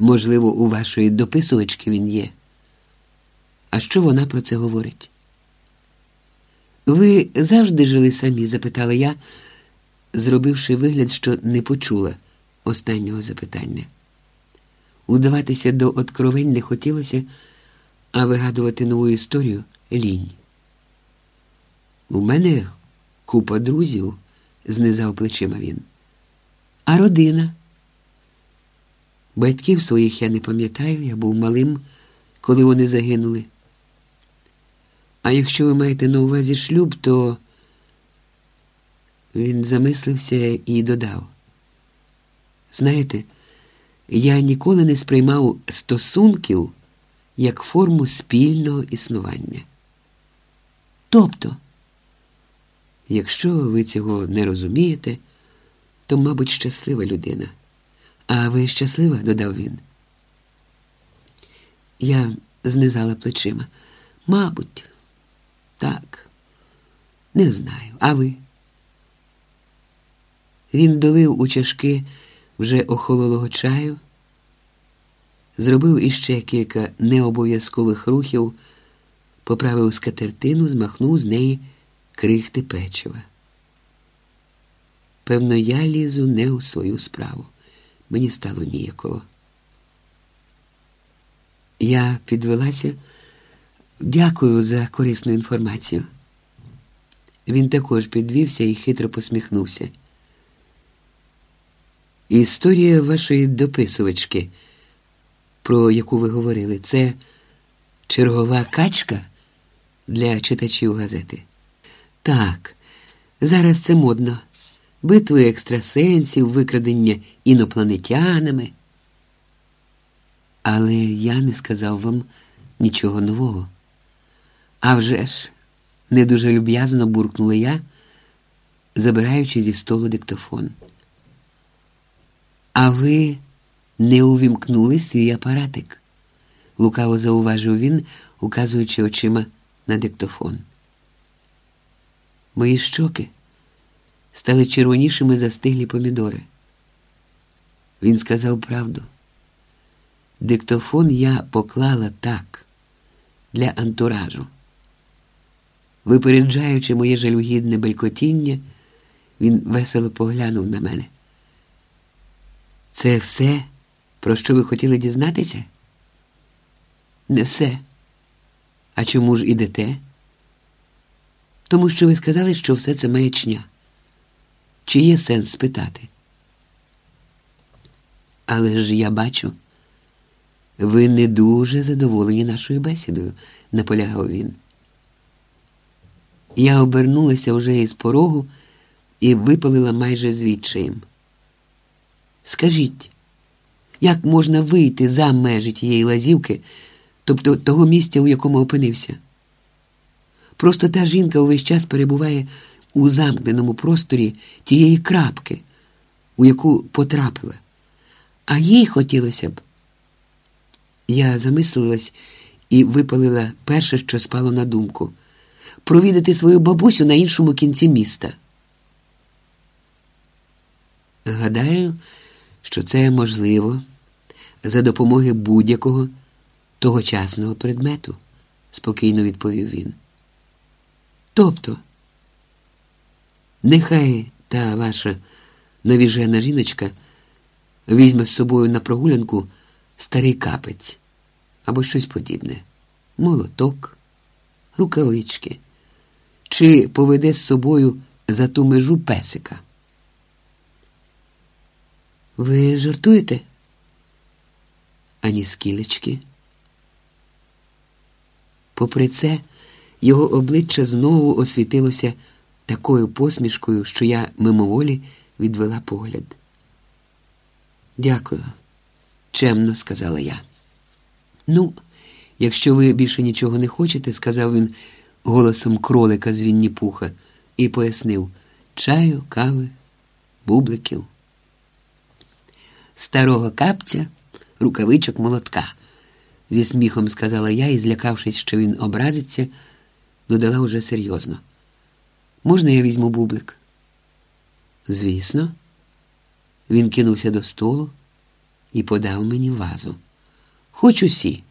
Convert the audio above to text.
Можливо, у вашої дописувачки він є. А що вона про це говорить? Ви завжди жили самі? запитала я, зробивши вигляд, що не почула останнього запитання. Удаватися до откровень не хотілося, а вигадувати нову історію лінь. У мене купа друзів, знизав плечима він. А родина? Батьків своїх я не пам'ятаю, я був малим, коли вони загинули. А якщо ви маєте на увазі шлюб, то він замислився і додав. Знаєте, я ніколи не сприймав стосунків як форму спільного існування. Тобто, якщо ви цього не розумієте, то, мабуть, щаслива людина. А ви щаслива? додав він. Я знизала плечима. Мабуть, так, не знаю. А ви? Він долив у чашки вже охололого чаю, зробив іще кілька необов'язкових рухів, поправив скатертину, змахнув з неї крихти печива. Певно, я лізу не у свою справу. Мені стало ніяково. Я підвелася. Дякую за корисну інформацію. Він також підвівся і хитро посміхнувся. Історія вашої дописувачки, про яку ви говорили, це чергова качка для читачів газети. Так, зараз це модно. Битви екстрасенсів, викрадення інопланетянами. Але я не сказав вам нічого нового. А вже ж, не дуже люб'язно буркнула я, забираючи зі столу диктофон. А ви не увімкнули свій апаратик, лукаво зауважив він, указуючи очима на диктофон. Мої щоки стали червонішими застиглі помідори. Він сказав правду. Диктофон я поклала так, для антуражу. Випереджаючи моє жалюгідне белькотіння, він весело поглянув на мене. Це все, про що ви хотіли дізнатися? Не все. А чому ж ідете? Тому що ви сказали, що все це маячня. Чи є сенс спитати? Але ж я бачу, ви не дуже задоволені нашою бесідою, наполягав він. Я обернулася вже із порогу і випалила майже звідчаєм. Скажіть, як можна вийти за межі тієї лазівки, тобто того місця, у якому опинився? Просто та жінка увесь час перебуває у замкненому просторі тієї крапки, у яку потрапила, а їй хотілося б. Я замислилась і випалила перше, що спало на думку провідати свою бабусю на іншому кінці міста. Гадаю, що це можливо за допомоги будь-якого тогочасного предмету, спокійно відповів він. Тобто, нехай та ваша навіжена жіночка візьме з собою на прогулянку старий капець або щось подібне, молоток, рукавички, чи поведе з собою за ту межу песика. Ви жартуєте? Ані скілечки. Попри це, його обличчя знову освітилося такою посмішкою, що я мимоволі відвела погляд. Дякую, чемно сказала я. Ну, якщо ви більше нічого не хочете, сказав він голосом кролика з Вінні Пуха і пояснив чаю, кави, бубликів старого капця, рукавичок молотка, зі сміхом сказала я і, злякавшись, що він образиться, додала уже серйозно. Можна я візьму бублик? Звісно, він кинувся до столу, і подав мені вазу. Хоч усі.